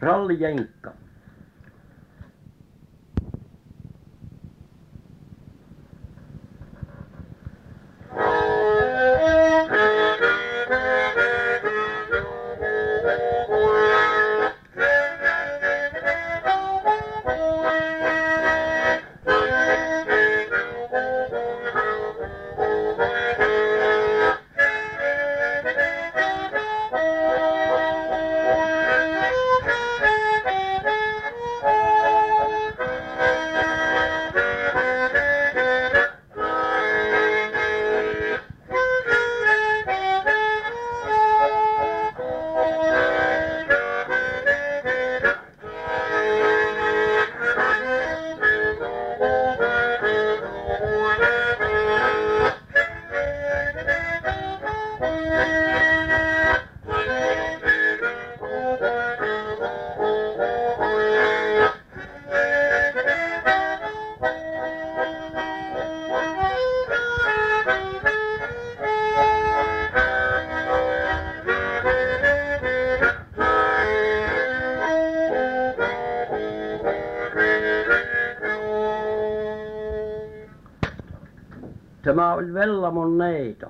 rallijenkka Bye. tämä oli Vellamon neito.